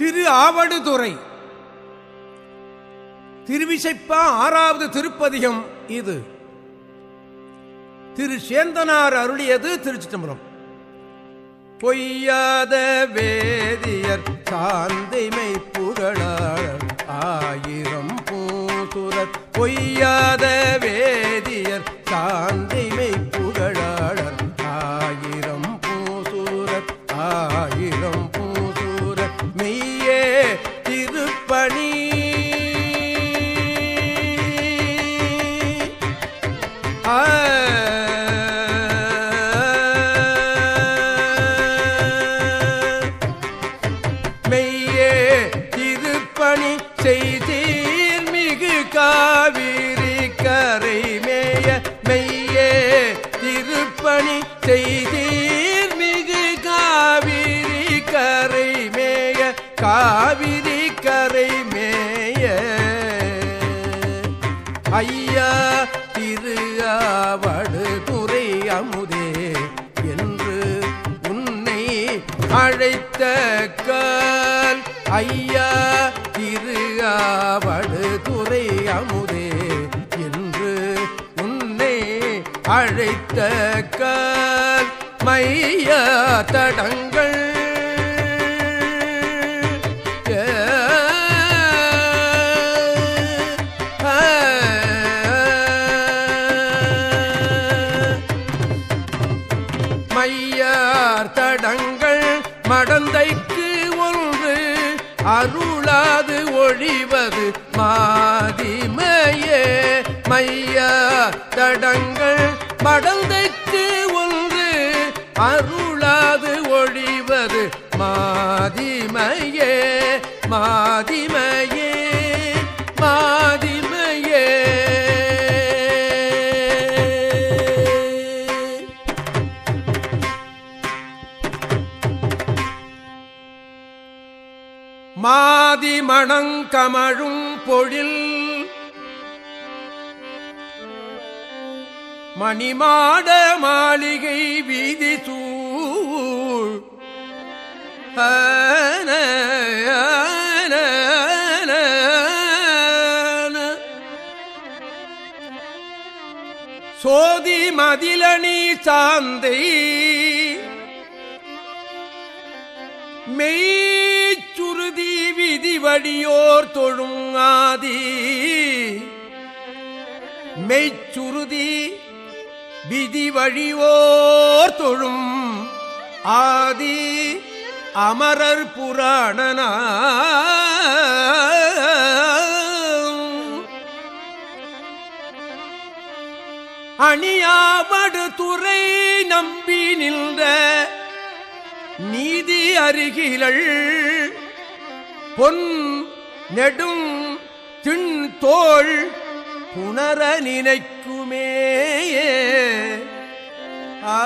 திரு ஆவடுதுறை. திருவிசைப்பா ஆறாவது திருப்பதிகம் இது. திரு சேந்தனார் அருளியது திருச்சிட்டம்பரம் பொய்யாத வேதியர் சாந்திமை புகழாளர் ஆயிரம் பூசுரர் பொய்யாத வேதியர் ஐயா திரு ஆவடு துறை அமுதே என்று உன்னை அழைத்த கால். ஐயா திரு ஆவடு துறை அமுதே என்று உன்னை அழைத்த கால். மைய தடங்கள் தடங்கள் மடந்தைக்கு ஒன்று அருளாது ஒழிவது மாதிமையே. மையா தடங்கள் மடந்தைக்கு ஒன்று அருளாது ஒழிவது மாதிமையே. மாதிமையே. மாதி மணங்கமழும் பொழில் மணிமாட மாளிகை வீதி சூழ். சோதி மதிலணி சாந்தை. மெய் விருதி விதி வழியோர் தொழும் ஆதி மெய்ச்சுருதி விதி வழியோர் தொழும் ஆதி அமரர் புராணனா அணியாவடு துறை நம்பி நின்ற நீதி அருகிலள் பொன் நெடும் திண் தோள் புணர நினைக்குமே. ஆ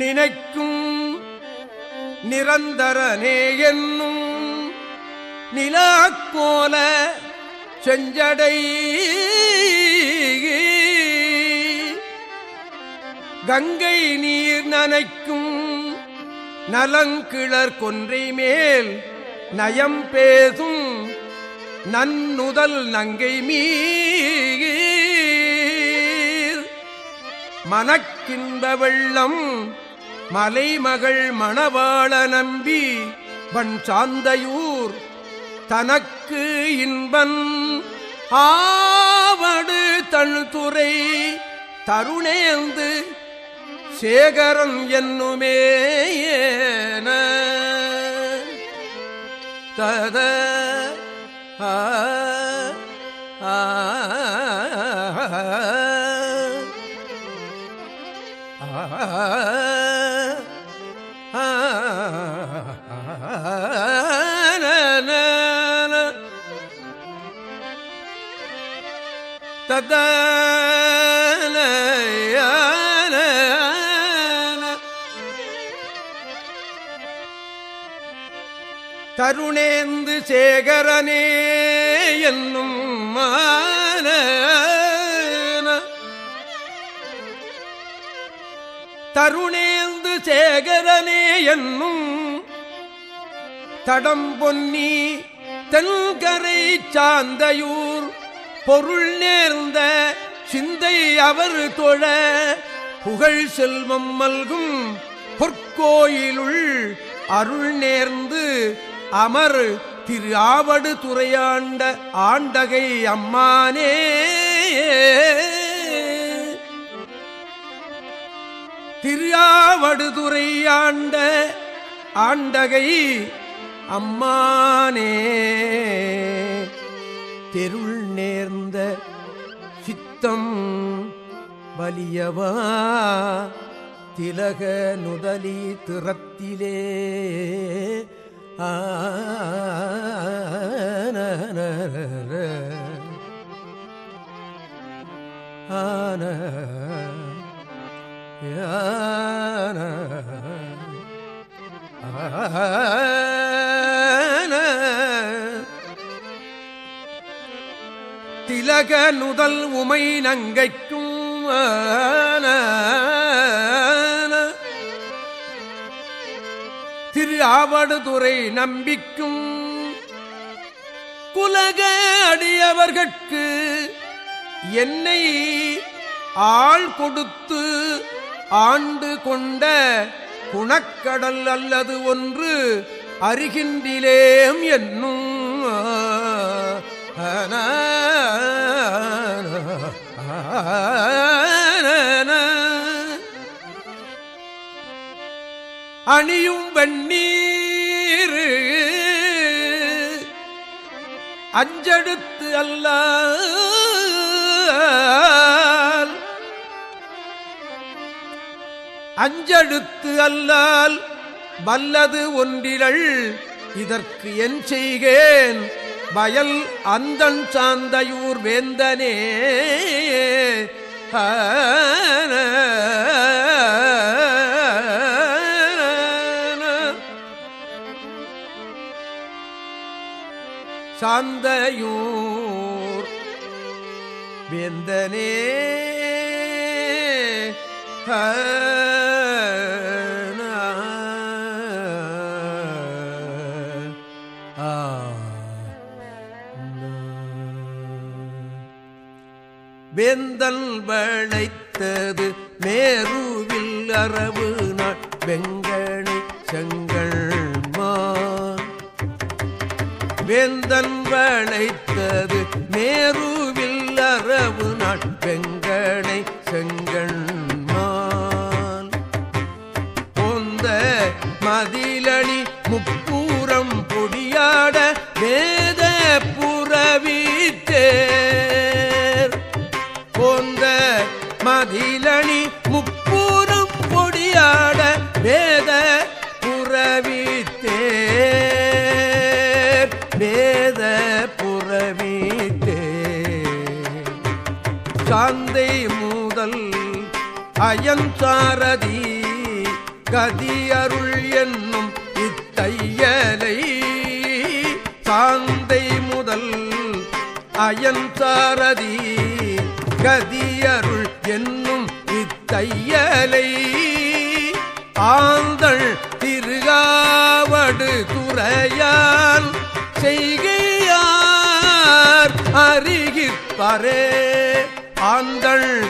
நினைக்கும் நிரந்தரனே என் நிலாக்கோல செஞ்சடை. கங்கை நீர் நனைக்கும் நலங்கிளர் கொன்றை மேல் நயம் பேசும் நன்னுதல் நங்கை மீர். மனக்கின்ப வெள்ளம் மலைமகள் மணவாள நம்பி வன் சாந்தையூர் தனக்கு இன்பன் ஆவடு தழுதுரை தருணேந்து சேகரம் என்னுமே ஏன தத ஆ கருணேந்து சேகரனே என்னும் மான தருணேந்து சேகரனே என்னும் தடம் பொன்னி தென்கரை சாந்தையூர் பொருள் நேர்ந்த சிந்தை அவர் தொழ புகழ் செல்வம் மல்கும் பொற்கோயிலுள் அருள் நேர்ந்து அமர் திரு ஆவடு துறையாண்ட ஆண்டகை அம்மானே. திருஆவடுதுறை ஆண்ட ஆண்டகை அம்மானே. தெருள் நேர்ந்த சித்தம் வலியவா? திலக நுதலி திறத்திலே. ஆன ஆன ஆ நுதல் உமை நங்கைக்கும் திரு ஆவடுதுறை நம்பிக்கும் குலக அடியவர்கட்கு என்னை ஆள் கொடுத்து ஆண்டு கொண்ட குணக்கடல் அல்லது ஒன்று அருகின்றிலேம் என்னும் அணியும் வெண்ணீர் அஞ்செடுத்து அல்ல அஞ்செடுத்து அல்லால் வல்லது ஒன்றிலள் இதற்கு என் செய்கேன். வயல் அந்தன் சாந்தையூர் வேந்தனே. சாந்தையூர் வேந்தனே. ஹ வேந்தல் வளைத்தது மேருவில் அரவு நாள். வெங்கணி செங்கள் வேந்தன் வளைத்தது மேருவில் அரவு நாள். வெங்கணை அயன் சாரதி கதியருள் என்னும் இத்தையலை. ஆந்தள் திருகாவடு துறையான் செய்கையார் அறிகிற்பரே. ஆந்தள்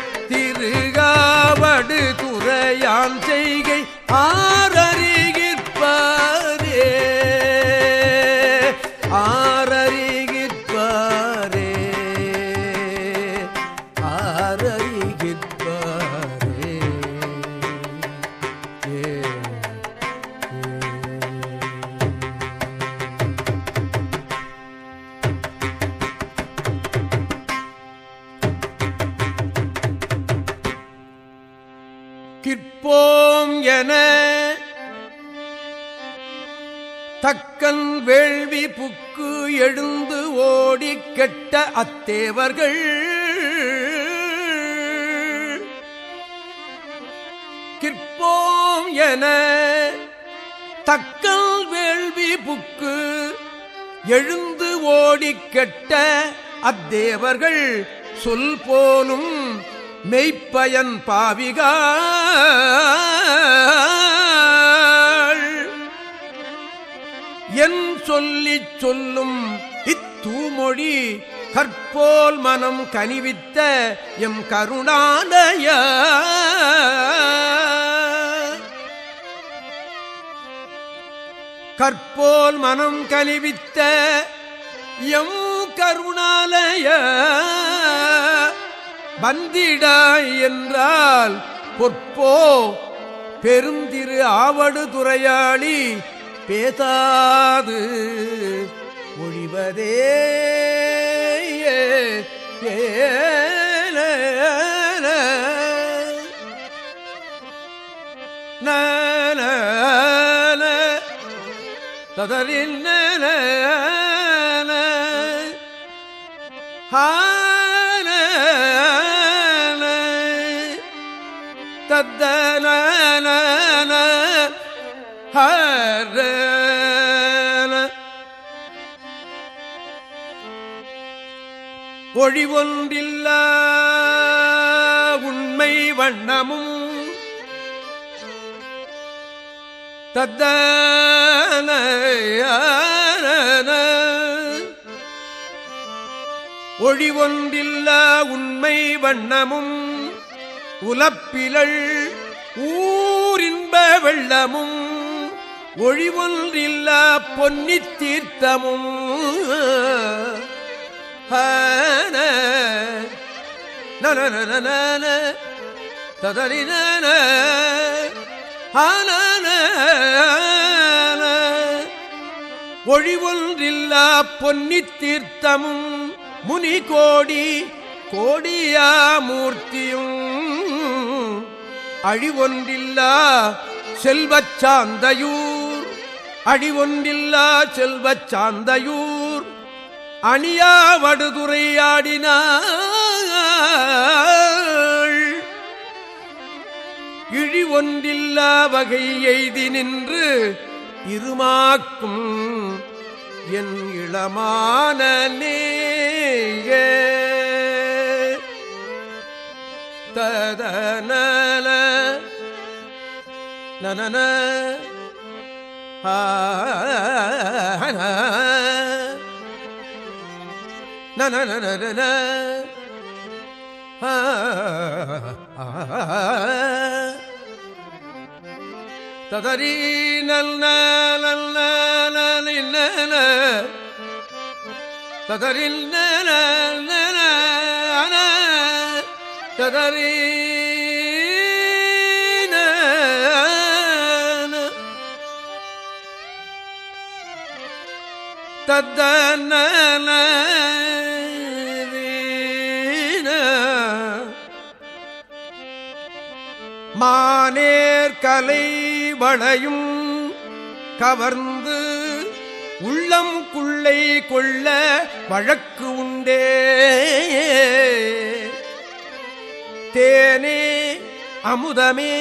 அத்தேவர்கள். கிற்போம் என தக்கல் வேள்வி புக்கு எழுந்து ஓடிக் கெட்ட அத்தேவர்கள். சொல் போலும் மெய்ப்பயன் பாவிகாள். என் சொல்லிச் சொல்லும் இத்தூமொழி கற்போல் மனம் கனிவித்த எம் கருணாலய. கற்போல் மனம் கனிவித்த எம் கருணாலய. வந்திடாய் என்றால் பொற்போ பெருந்திரு ஆவடு துறையாளி பேதாது. ஒழிவதே ஏல ஹான தத்தன ஹர ஒழிவொன்றில்ல உண்மை வண்ணமும் தத்தன ஒழிவொன்றில்ல உண்மை வண்ணமும் உலப்பிலள் ஊரின்ப வெள்ளமும் ஒழிவொன்றில்ல பொன்னி தீர்த்தமும். ததறின ஒழிவொன்றில்லா பொன்னி தீர்த்தமும் முனி கோடி கோடியா மூர்த்தியும். அழிவொன்றில்லா செல்வச் சாந்தையூர் அழிவொன்றில்லா செல்வச் சாந்தையூர். அணியா வடுதுரையாடினாள். இழி ஒன்றில்லா வகை எய்தி நின்று இருமாக்கும் என் இளமான ததனல நனன நன ததரி நல்ல ததரில் ததரி தத்தன மானேர் கலை வளையும் கவர்ந்து உள்ளம் குள்ளை கொள்ள வழக்கு உண்டே. தேனே அமுதமே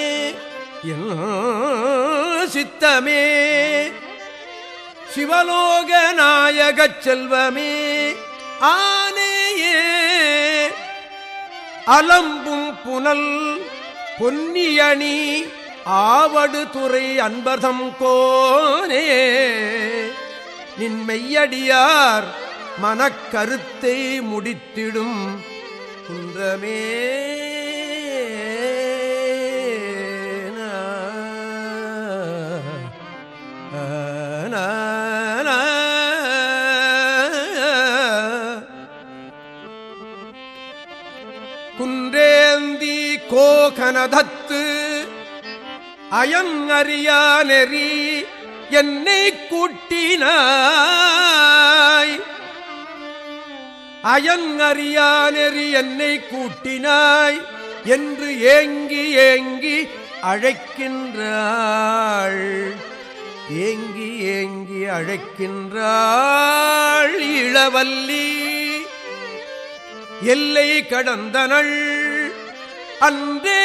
சித்தமே சிவலோக நாயகச் செல்வமே ஆனேயே அலம்பும் புனல் பொன்னியணி ஆவடு துறை அன்பர்தம் கோனே. நின் மெய்யடியார் மனக்கருத்தை முடித்திடும் குன்றமே. கோகனதத்து அயம் அறியா நெறி என்னை கூட்டினாய். அயன் அறியா நெறி என்னை கூட்டினாய் என்று ஏங்கி ஏங்கி அழைக்கின்றாள். ஏங்கி ஏங்கி அழைக்கின்றாள் இளவல்லி. எல்லை கடந்தனள். அன்றே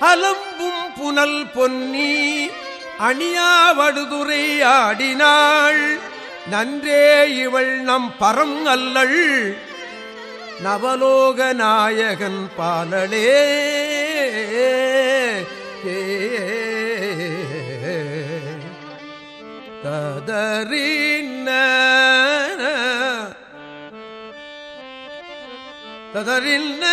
அலம்பும் புனல் பொன்னி அணியாவடுதுரை ஆடினாள். நன்றே இவள் நம் பரம் அல்லள் நவலோக நாயகன் பாலளே ததறின ததறின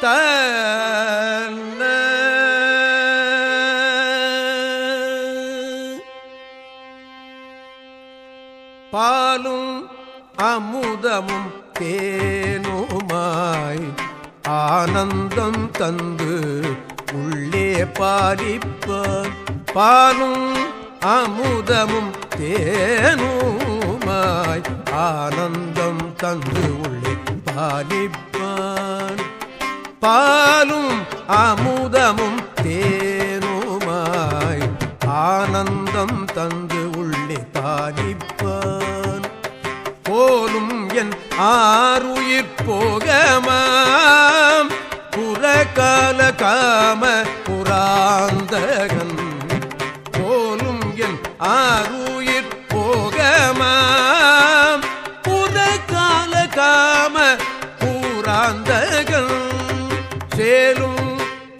தல்ல பாலும் அமுதமும் தேனுமாய் ஆனந்தம் தந்து உள்ளே பாலிப்பார் பாலும் அமுதமும் தேனுமாய் ஆனந்தம் தந்து உள்ளே பாலிப்பான் பாலும் அமுதமும் தேனுமாய் ஆனந்தம் தந்து உள்ளே பாலிப்பான் போலும் என் ஆறுயிர் போகமாம். புறகால காம புராந்தகன்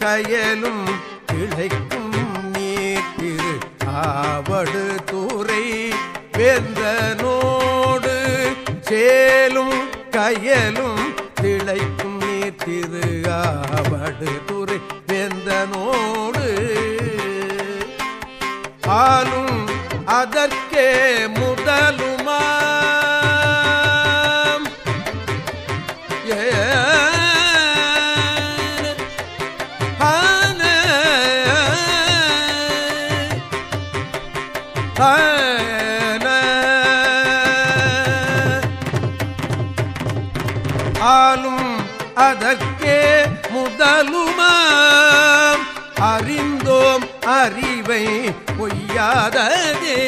கயலும் கிளைக்கும் நீர் திரு ஆவடு தூரை வேந்தனோடு சேலும் கயலும் திளைக்கும் நீர் திரு ஆவடு துறை வேந்தனோடு. ஆளும் அதற்கே முதலும் ஆளும் அதற்கே முதலுமாம். அறிந்தோம் அறிவை பொய்யாததே.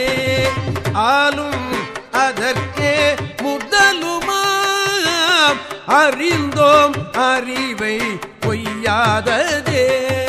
ஆளும் அதற்கே முதலுமாம். அறிந்தோம் அறிவை பொய்யாததே.